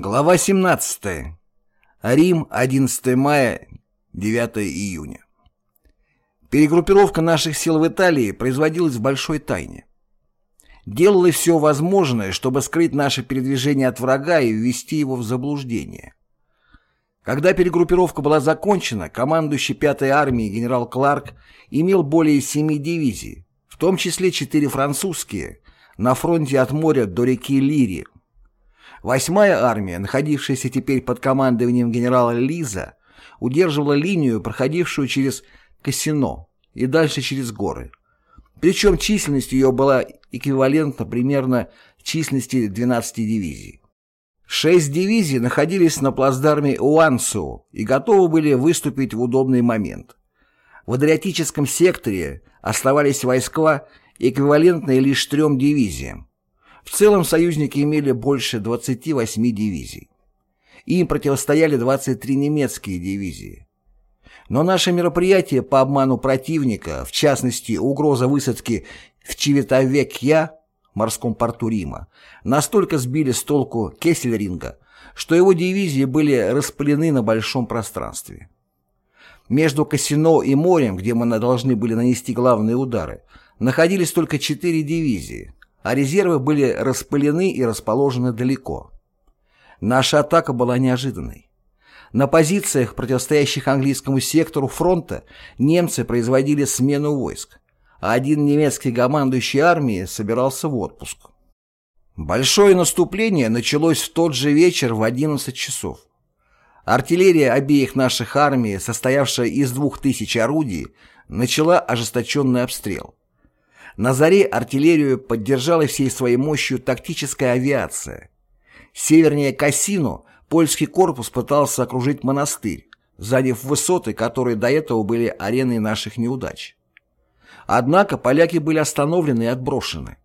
Глава 17. Рим, 11 мая, 9 июня. Перегруппировка наших сил в Италии производилась в большой тайне. Делалось все возможное, чтобы скрыть наше передвижение от врага и ввести его в заблуждение. Когда перегруппировка была закончена, командующий 5-й армией генерал Кларк имел более семи дивизий, в том числе четыре французские, на фронте от моря до реки Лири, Восьмая армия, находившаяся теперь под командованием генерала Лиза, удерживала линию, проходившую через Кассино и дальше через горы. Причем численность ее была эквивалентна примерно численности 12 дивизий. Шесть дивизий находились на плацдарме Уансу и готовы были выступить в удобный момент. В Адриатическом секторе оставались войска, эквивалентные лишь трем дивизиям, в целом союзники имели больше 28 дивизий. Им противостояли 23 немецкие дивизии. Но наше мероприятие по обману противника, в частности угроза высадки в Чивитавекья, морском порту Рима, настолько сбили с толку Кессельринга, что его дивизии были распылены на большом пространстве. Между Кассино и морем, где мы должны были нанести главные удары, находились только четыре дивизии, а резервы были распылены и расположены далеко. Наша атака была неожиданной. На позициях, противостоящих английскому сектору фронта, немцы производили смену войск, а один немецкий командующий армией собирался в отпуск. Большое наступление началось в тот же вечер в 11 часов. Артиллерия обеих наших армий, состоявшая из двух тысяч орудий, начала ожесточенный обстрел. На заре артиллерию поддержала всей своей мощью тактическая авиация. Севернее Кассину польский корпус пытался окружить монастырь, заняв высоты, которые до этого были ареной наших неудач. Однако поляки были остановлены и отброшены.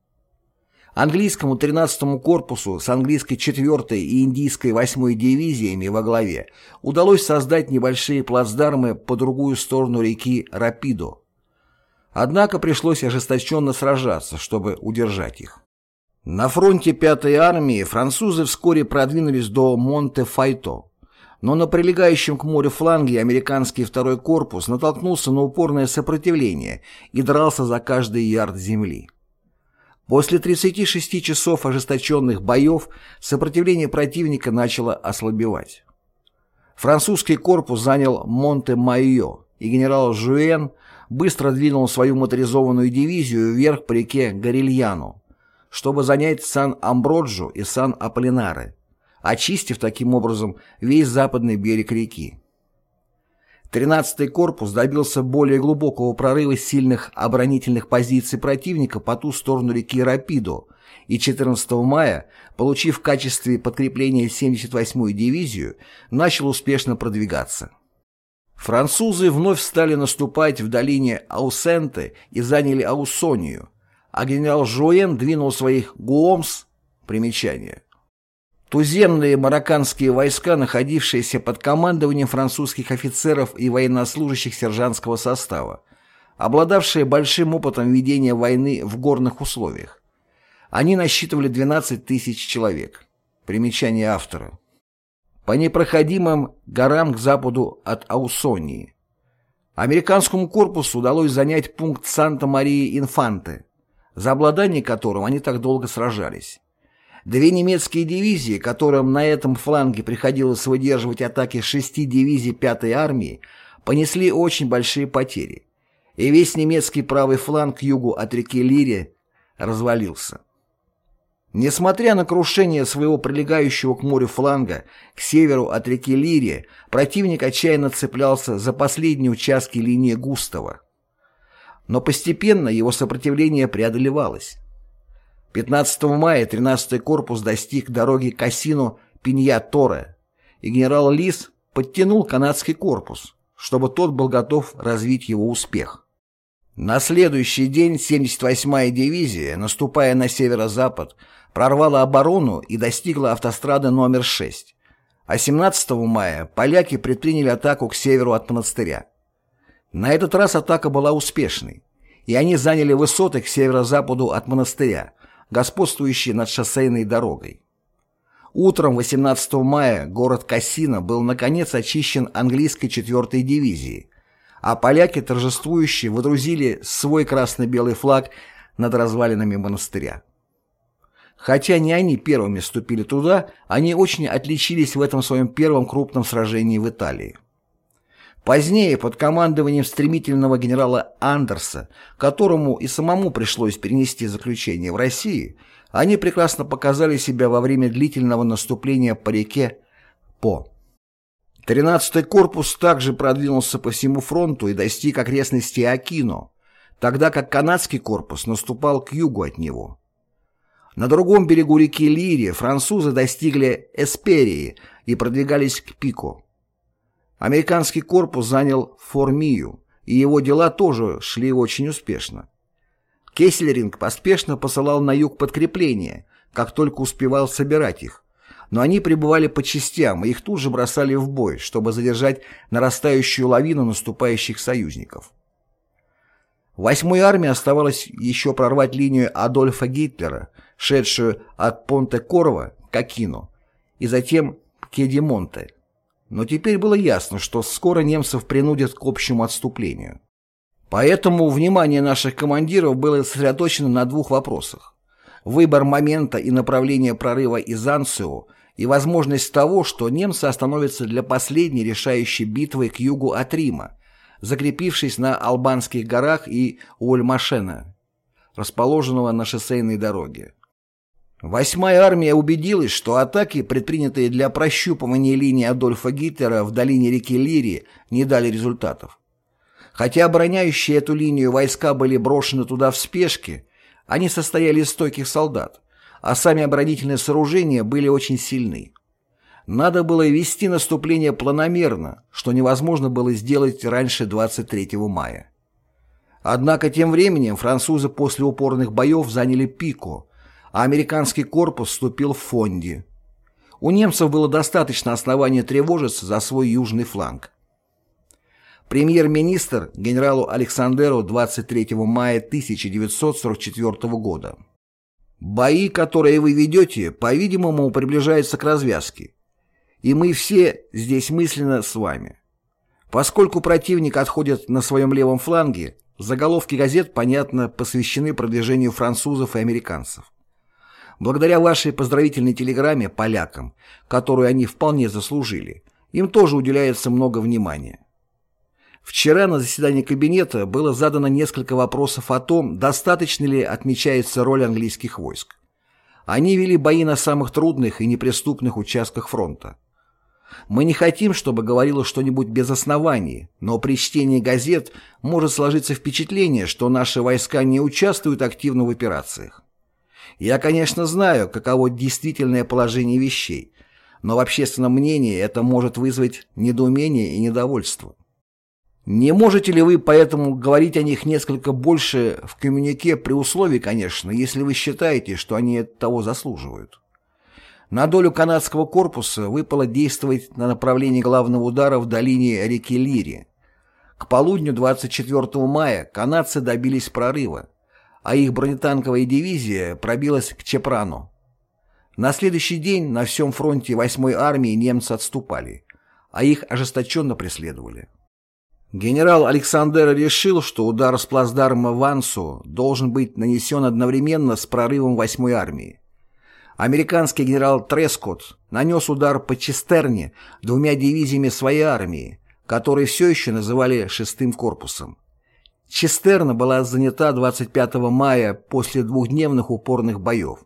Английскому 13-му корпусу с английской 4-й и индийской 8-й дивизиями во главе удалось создать небольшие плацдармы по другую сторону реки Рапидо, Однако пришлось ожесточенно сражаться, чтобы удержать их. На фронте 5-й армии французы вскоре продвинулись до Монте-Файто, но на прилегающем к морю фланге американский второй корпус натолкнулся на упорное сопротивление и дрался за каждый ярд земли. После 36 часов ожесточенных боев сопротивление противника начало ослабевать. Французский корпус занял Монте-Майо, и генерал Жуэн быстро двинул свою моторизованную дивизию вверх по реке Горильяну, чтобы занять Сан-Амброджо и Сан-Аполлинаре, очистив таким образом весь западный берег реки. 13-й корпус добился более глубокого прорыва сильных оборонительных позиций противника по ту сторону реки Рапидо и 14 мая, получив в качестве подкрепления 78-ю дивизию, начал успешно продвигаться. Французы вновь стали наступать в долине Аусенте и заняли Аусонию, а генерал Жуэн двинул своих Гуомс, примечание. Туземные марокканские войска, находившиеся под командованием французских офицеров и военнослужащих сержантского состава, обладавшие большим опытом ведения войны в горных условиях. Они насчитывали 12 тысяч человек. Примечание автора по непроходимым горам к западу от Аусонии. Американскому корпусу удалось занять пункт Санта-Марии-Инфанте, за обладание которым они так долго сражались. Две немецкие дивизии, которым на этом фланге приходилось выдерживать атаки шести дивизий 5-й армии, понесли очень большие потери, и весь немецкий правый фланг к югу от реки Лири развалился. Несмотря на крушение своего прилегающего к морю фланга, к северу от реки Лирия, противник отчаянно цеплялся за последние участки линии Густава. Но постепенно его сопротивление преодолевалось. 15 мая 13-й корпус достиг дороги Кассино Пинья-Торе, и генерал Лис подтянул канадский корпус, чтобы тот был готов развить его успех. На следующий день 78-я дивизия, наступая на северо-запад, прорвала оборону и достигла автострады номер 6, а 17 мая поляки предприняли атаку к северу от монастыря. На этот раз атака была успешной, и они заняли высоты к северо-западу от монастыря, господствующие над шоссейной дорогой. Утром 18 мая город Кассино был наконец очищен английской 4-й дивизией, а поляки торжествующие водрузили свой красно-белый флаг над развалинами монастыря. Хотя не они первыми вступили туда, они очень отличились в этом своем первом крупном сражении в Италии. Позднее, под командованием стремительного генерала Андерса, которому и самому пришлось перенести заключение в России, они прекрасно показали себя во время длительного наступления по реке По. 13-й корпус также продвинулся по всему фронту и достиг окрестностей Акино, тогда как канадский корпус наступал к югу от него. На другом берегу реки Лири французы достигли Эсперии и продвигались к Пико. Американский корпус занял Формию, и его дела тоже шли очень успешно. Кессельринг поспешно посылал на юг подкрепления, как только успевал собирать их, но они пребывали по частям, и их тут же бросали в бой, чтобы задержать нарастающую лавину наступающих союзников. Восьмой армии оставалось еще прорвать линию Адольфа Гитлера, шедшую от Понте-Корво к Акину, и затем к Кедимонте. Но теперь было ясно, что скоро немцев принудят к общему отступлению. Поэтому внимание наших командиров было сосредоточено на двух вопросах. Выбор момента и направления прорыва из Анцио и возможность того, что немцы остановятся для последней решающей битвы к югу от Рима, закрепившись на Албанских горах и Уольмашена, расположенного на шоссейной дороге. Восьмая армия убедилась, что атаки, предпринятые для прощупывания линии Адольфа Гитлера в долине реки Лири, не дали результатов. Хотя обороняющие эту линию войска были брошены туда в спешке, они состояли из стойких солдат, а сами оборонительные сооружения были очень сильны. Надо было вести наступление планомерно, что невозможно было сделать раньше 23 мая. Однако тем временем французы после упорных боев заняли Пико, а американский корпус вступил в Фонди. У немцев было достаточно оснований тревожиться за свой южный фланг. Премьер-министр генералу Александеру 23 мая 1944 года. Бои, которые вы ведете, по-видимому, приближаются к развязке. И мы все здесь мысленно с вами. Поскольку противник отходит на своем левом фланге, заголовки газет, понятно, посвящены продвижению французов и американцев. Благодаря вашей поздравительной телеграмме полякам, которую они вполне заслужили, им тоже уделяется много внимания. Вчера на заседании кабинета было задано несколько вопросов о том, достаточно ли отмечается роль английских войск. Они вели бои на самых трудных и неприступных участках фронта. Мы не хотим, чтобы говорило что-нибудь без оснований, но при чтении газет может сложиться впечатление, что наши войска не участвуют активно в операциях. Я, конечно, знаю, каково действительное положение вещей, но в общественном мнении это может вызвать недоумение и недовольство. Не можете ли вы поэтому говорить о них несколько больше в коммюнике при условии, конечно, если вы считаете, что они того заслуживают? На долю канадского корпуса выпало действовать на направлении главного удара в долине реки Лири. К полудню 24 мая канадцы добились прорыва, а их бронетанковая дивизия пробилась к Чепрану. На следующий день на всем фронте 8-й армии немцы отступали, а их ожесточенно преследовали. Генерал Александр решил, что удар с плацдарма в Ансу должен быть нанесен одновременно с прорывом 8-й армии. Американский генерал Трескотт нанес удар по Честерне двумя дивизиями своей армии, которые все еще называли шестым корпусом. Честерна была занята 25 мая после двухдневных упорных боев.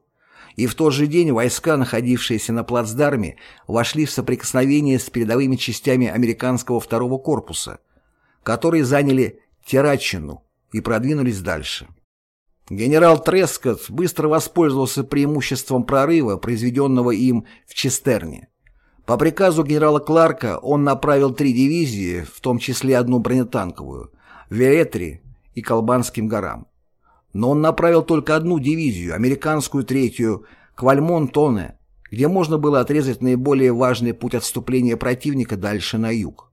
И в тот же день войска, находившиеся на плацдарме, вошли в соприкосновение с передовыми частями американского второго корпуса, которые заняли Терачину и продвинулись дальше. Генерал Трескотт быстро воспользовался преимуществом прорыва, произведенного им в Честерне. По приказу генерала Кларка он направил три дивизии, в том числе одну бронетанковую, Веретри и Колбанским горам. Но он направил только одну дивизию, американскую третью, к Вальмон-Тоне, где можно было отрезать наиболее важный путь отступления противника дальше на юг.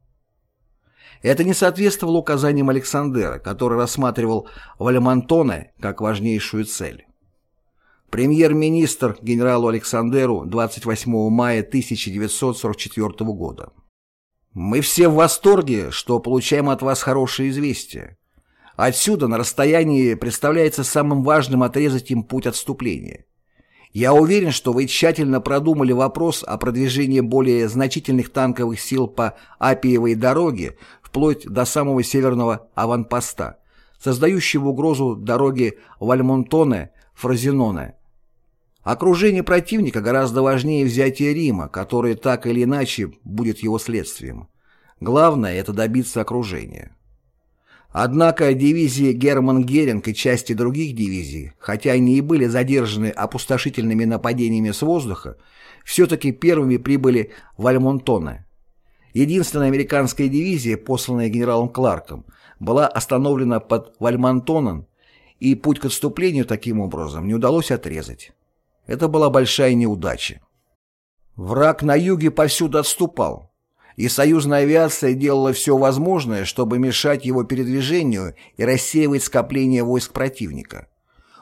Это не соответствовало указаниям Александера, который рассматривал Вальмонтоне как важнейшую цель. Премьер-министр генералу Александеру 28 мая 1944 года. Мы все в восторге, что получаем от вас хорошие известия. Отсюда на расстоянии представляется самым важным отрезать им путь отступления. Я уверен, что вы тщательно продумали вопрос о продвижении более значительных танковых сил по Апиевой дороге вплоть до самого северного аванпоста, создающего угрозу дороги Вальмонтоне-Фразеноне. Окружение противника гораздо важнее взятия Рима, которое так или иначе будет его следствием. Главное – это добиться окружения. Однако дивизии Герман Геринг и части других дивизий, хотя они и были задержаны опустошительными нападениями с воздуха, все-таки первыми прибыли в Альмонтоне. Единственная американская дивизия, посланная генералом Кларком, была остановлена под Вальмонтоном, и путь к отступлению таким образом не удалось отрезать. Это была большая неудача. Враг на юге повсюду отступал, и союзная авиация делала все возможное, чтобы мешать его передвижению и рассеивать скопление войск противника.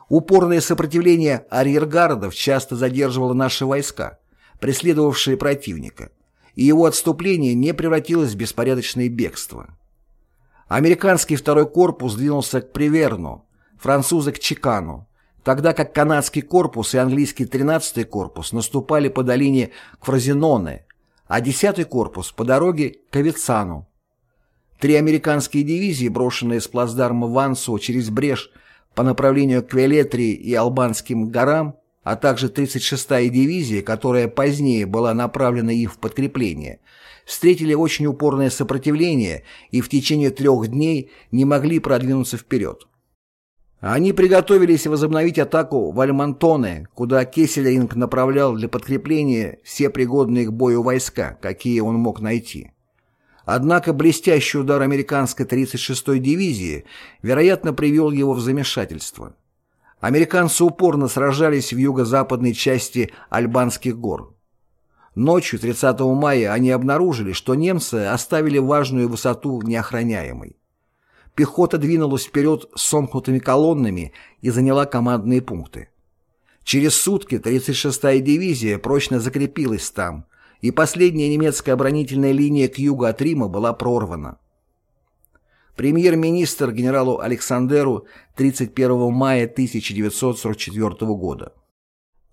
Упорное сопротивление арьергардов часто задерживало наши войска, преследовавшие противника, и его отступление не превратилось в беспорядочное бегство. Американский второй корпус двинулся к Приверну, французы к Чикану, тогда как канадский корпус и английский 13-й корпус наступали по долине к Фразеноне, а 10-й корпус по дороге к Авицану. Три американские дивизии, брошенные с плацдарма Вансо через Брешь по направлению к Велетрии и Албанским горам, а также 36-я дивизия, которая позднее была направлена их в подкрепление, встретили очень упорное сопротивление и в течение трех дней не могли продвинуться вперед. Они приготовились возобновить атаку в Альмантоне, куда Кессельринг направлял для подкрепления все пригодные к бою войска, какие он мог найти. Однако блестящий удар американской 36-й дивизии, вероятно, привел его в замешательство. Американцы упорно сражались в юго-западной части Альбанских гор. Ночью 30 мая они обнаружили, что немцы оставили важную высоту неохраняемой пехота двинулась вперед с сомкнутыми колоннами и заняла командные пункты. Через сутки 36-я дивизия прочно закрепилась там, и последняя немецкая оборонительная линия к югу от Рима была прорвана. Премьер-министр генералу Александеру 31 мая 1944 года.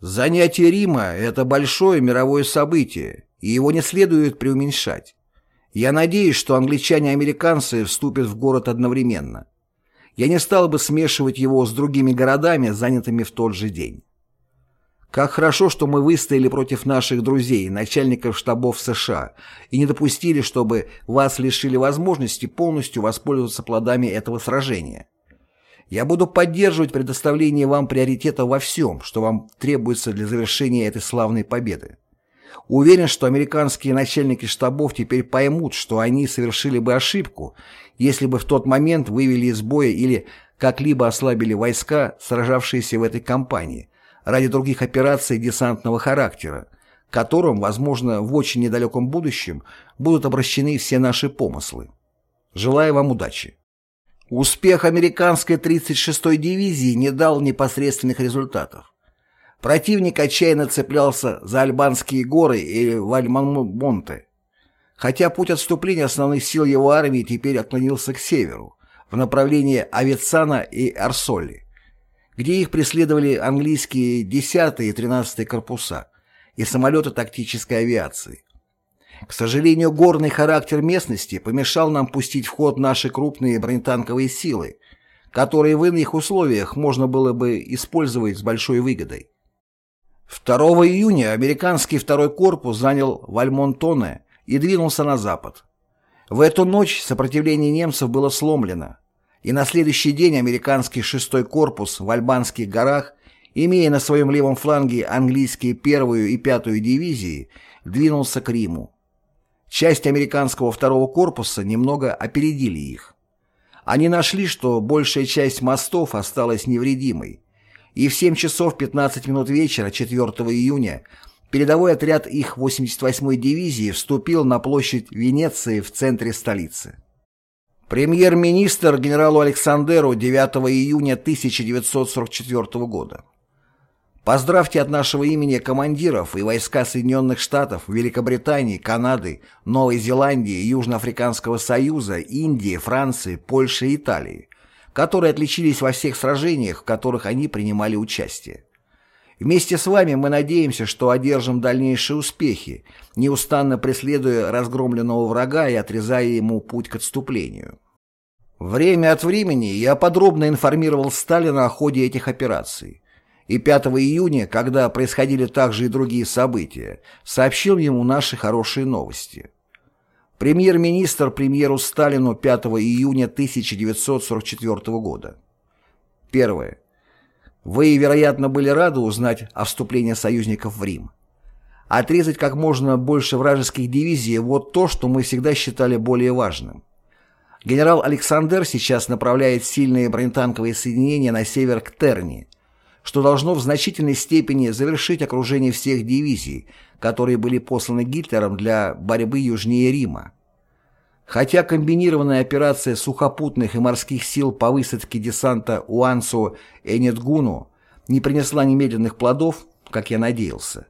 Занятие Рима – это большое мировое событие, и его не следует преуменьшать. Я надеюсь, что англичане и американцы вступят в город одновременно. Я не стал бы смешивать его с другими городами, занятыми в тот же день. Как хорошо, что мы выстояли против наших друзей, начальников штабов США, и не допустили, чтобы вас лишили возможности полностью воспользоваться плодами этого сражения. Я буду поддерживать предоставление вам приоритета во всем, что вам требуется для завершения этой славной победы. Уверен, что американские начальники штабов теперь поймут, что они совершили бы ошибку, если бы в тот момент вывели из боя или как-либо ослабили войска, сражавшиеся в этой кампании, ради других операций десантного характера, которым, возможно, в очень недалеком будущем будут обращены все наши помыслы. Желаю вам удачи. Успех американской 36-й дивизии не дал непосредственных результатов. Противник отчаянно цеплялся за Альбанские горы и Вальмонте. Хотя путь отступления основных сил его армии теперь отклонился к северу, в направлении Авицана и Арсоли, где их преследовали английские 10 и 13 корпуса и самолеты тактической авиации. К сожалению, горный характер местности помешал нам пустить в ход наши крупные бронетанковые силы, которые в иных условиях можно было бы использовать с большой выгодой. 2 июня американский второй корпус занял Вальмонтоне и двинулся на запад. В эту ночь сопротивление немцев было сломлено, и на следующий день американский шестой корпус в Альбанских горах, имея на своем левом фланге английские первую и пятую дивизии, двинулся к Риму. Часть американского второго корпуса немного опередили их. Они нашли, что большая часть мостов осталась невредимой, и в 7 часов 15 минут вечера 4 июня передовой отряд их 88-й дивизии вступил на площадь Венеции в центре столицы. Премьер-министр генералу Александеру 9 июня 1944 года. Поздравьте от нашего имени командиров и войска Соединенных Штатов, Великобритании, Канады, Новой Зеландии, Южноафриканского Союза, Индии, Франции, Польши и Италии, которые отличились во всех сражениях, в которых они принимали участие. Вместе с вами мы надеемся, что одержим дальнейшие успехи, неустанно преследуя разгромленного врага и отрезая ему путь к отступлению. Время от времени я подробно информировал Сталина о ходе этих операций, и 5 июня, когда происходили также и другие события, сообщил ему наши хорошие новости. Премьер-министр премьеру Сталину 5 июня 1944 года. Первое. Вы, вероятно, были рады узнать о вступлении союзников в Рим. Отрезать как можно больше вражеских дивизий – вот то, что мы всегда считали более важным. Генерал Александр сейчас направляет сильные бронетанковые соединения на север к Терни, что должно в значительной степени завершить окружение всех дивизий, которые были посланы Гитлером для борьбы южнее Рима. Хотя комбинированная операция сухопутных и морских сил по высадке десанта Уансу Энетгуну не принесла немедленных плодов, как я надеялся,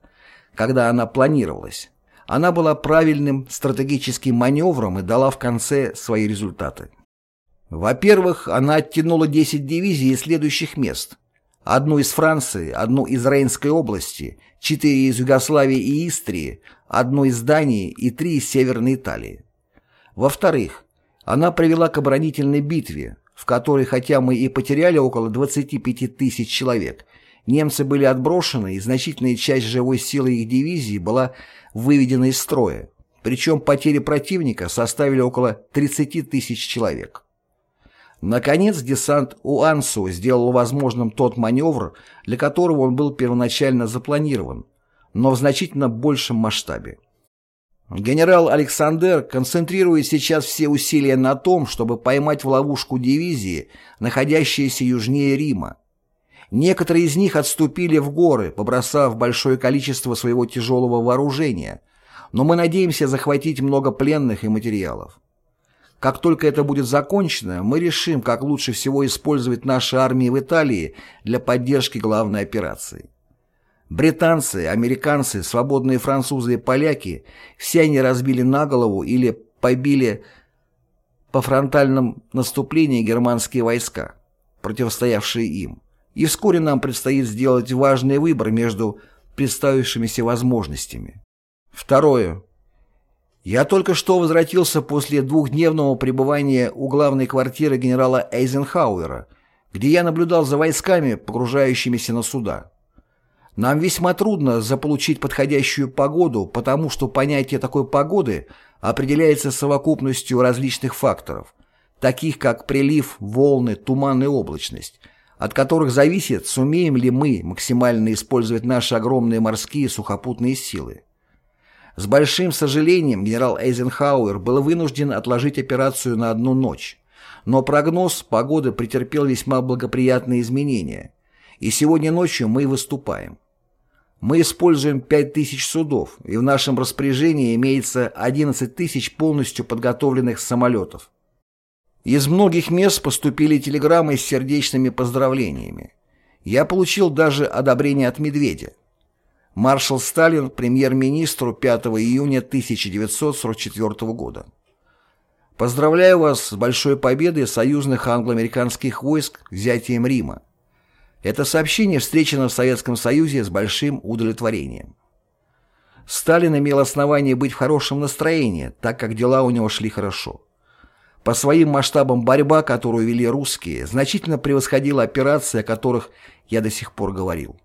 когда она планировалась, она была правильным стратегическим маневром и дала в конце свои результаты. Во-первых, она оттянула 10 дивизий из следующих мест. Одну из Франции, одну из Рейнской области, четыре из Югославии и Истрии, одну из Дании и три из Северной Италии. Во-вторых, она привела к оборонительной битве, в которой, хотя мы и потеряли около 25 тысяч человек, немцы были отброшены и значительная часть живой силы их дивизии была выведена из строя, причем потери противника составили около 30 тысяч человек. Наконец, десант Уансу сделал возможным тот маневр, для которого он был первоначально запланирован, но в значительно большем масштабе. Генерал Александр концентрирует сейчас все усилия на том, чтобы поймать в ловушку дивизии, находящиеся южнее Рима. Некоторые из них отступили в горы, побросав большое количество своего тяжелого вооружения, но мы надеемся захватить много пленных и материалов. Как только это будет закончено, мы решим, как лучше всего использовать наши армии в Италии для поддержки главной операции. Британцы, американцы, свободные французы и поляки – все они разбили на голову или побили по фронтальном наступлении германские войска, противостоявшие им и вскоре нам предстоит сделать важный выбор между представившимися возможностями. Второе. Я только что возвратился после двухдневного пребывания у главной квартиры генерала Эйзенхауэра, где я наблюдал за войсками, погружающимися на суда. Нам весьма трудно заполучить подходящую погоду, потому что понятие такой погоды определяется совокупностью различных факторов, таких как прилив, волны, туман и облачность – от которых зависит, сумеем ли мы максимально использовать наши огромные морские сухопутные силы. С большим сожалением генерал Эйзенхауэр был вынужден отложить операцию на одну ночь, но прогноз погоды претерпел весьма благоприятные изменения, и сегодня ночью мы выступаем. Мы используем 5000 судов, и в нашем распоряжении имеется 11 тысяч полностью подготовленных самолетов. Из многих мест поступили телеграммы с сердечными поздравлениями. Я получил даже одобрение от Медведя. Маршал Сталин премьер-министру 5 июня 1944 года. Поздравляю вас с большой победой союзных англо-американских войск взятием Рима. Это сообщение встречено в Советском Союзе с большим удовлетворением. Сталин имел основание быть в хорошем настроении, так как дела у него шли хорошо. По своим масштабам борьба, которую вели русские, значительно превосходила операции, о которых я до сих пор говорил.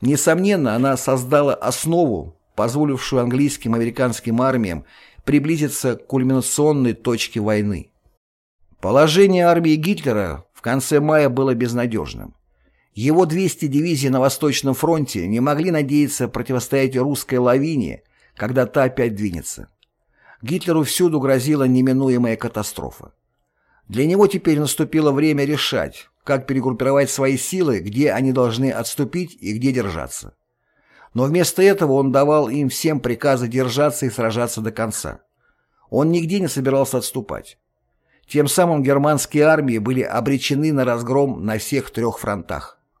Несомненно, она создала основу, позволившую английским и американским армиям приблизиться к кульминационной точке войны. Положение армии Гитлера в конце мая было безнадежным. Его 200 дивизий на Восточном фронте не могли надеяться противостоять русской лавине, когда та опять двинется. Гитлеру всюду грозила неминуемая катастрофа. Для него теперь наступило время решать, как перегруппировать свои силы, где они должны отступить и где держаться. Но вместо этого он давал им всем приказы держаться и сражаться до конца. Он нигде не собирался отступать. Тем самым германские армии были обречены на разгром на всех трех фронтах.